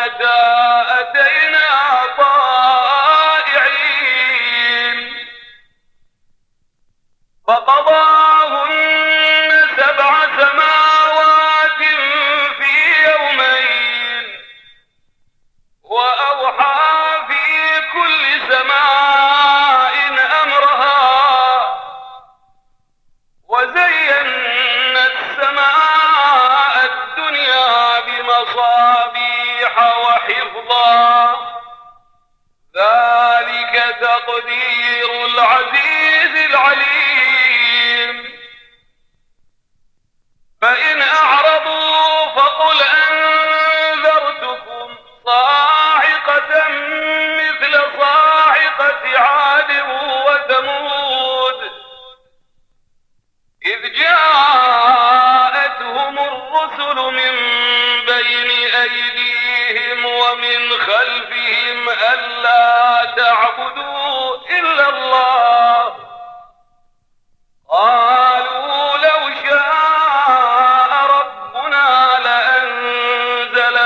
قالتا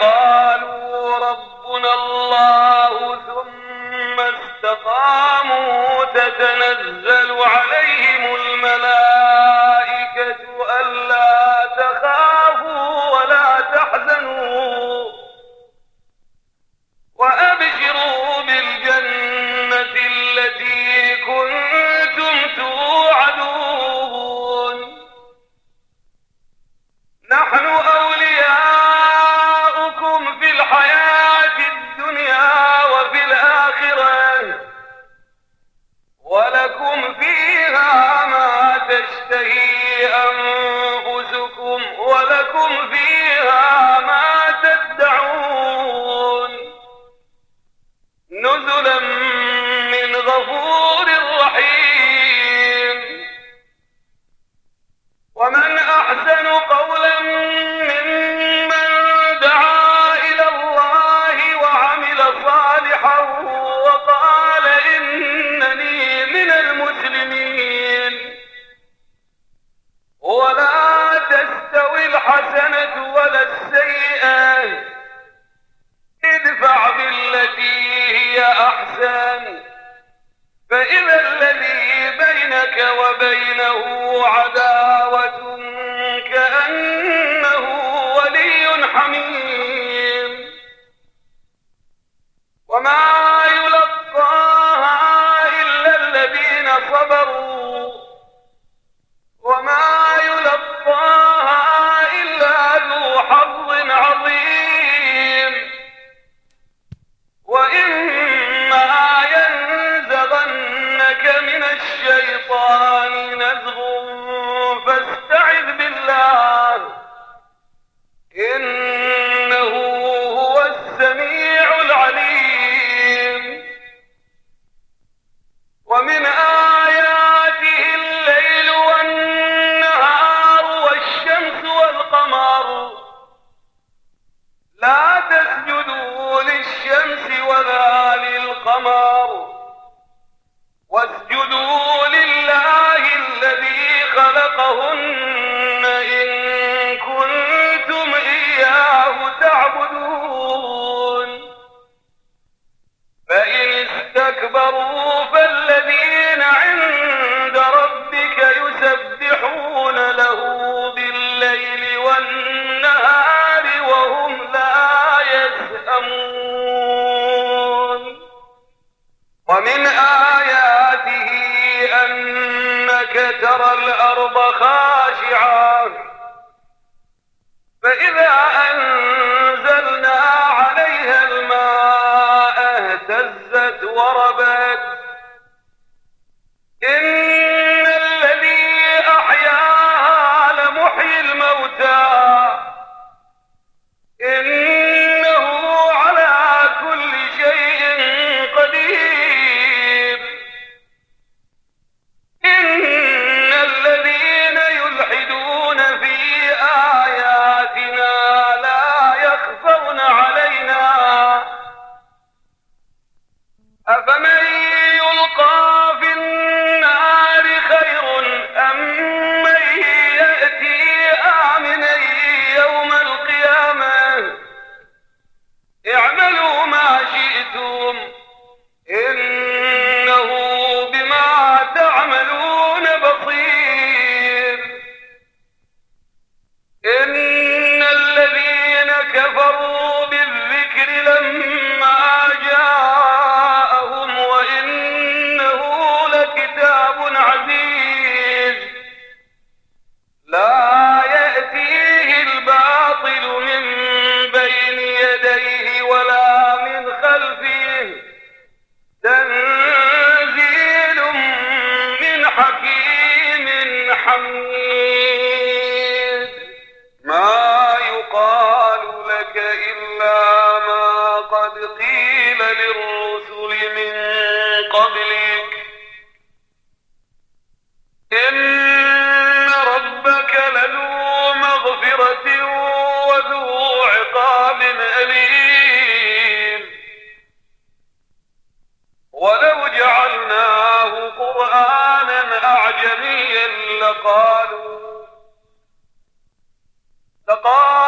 قالوا ربنا الله ثم استقاموا تتنزل تعبدون اهتزت وربت أعجميا لقالوا لقالوا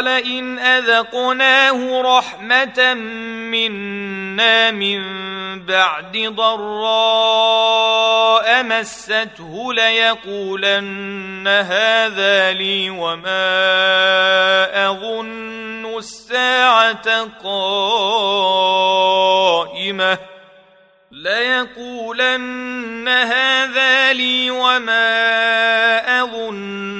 ولئن أذقناه رحمة منا من بعد ضراء مسته ليقولن هذا لي وما أظن الساعة قائمة ليقولن هذا لي وما أظن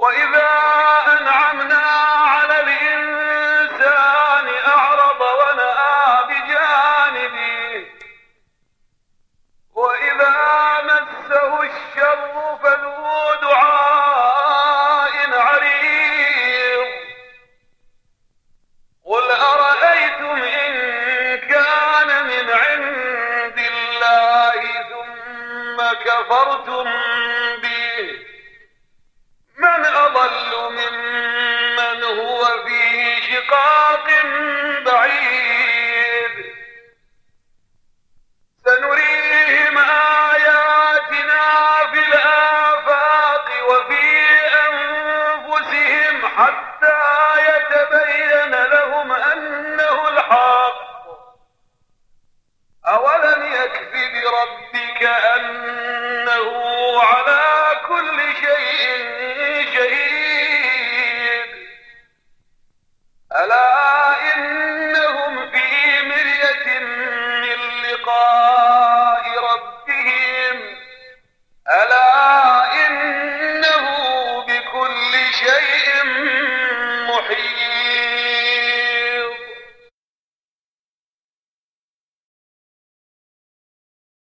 وإذا أنعمنا على الإنسان أعرض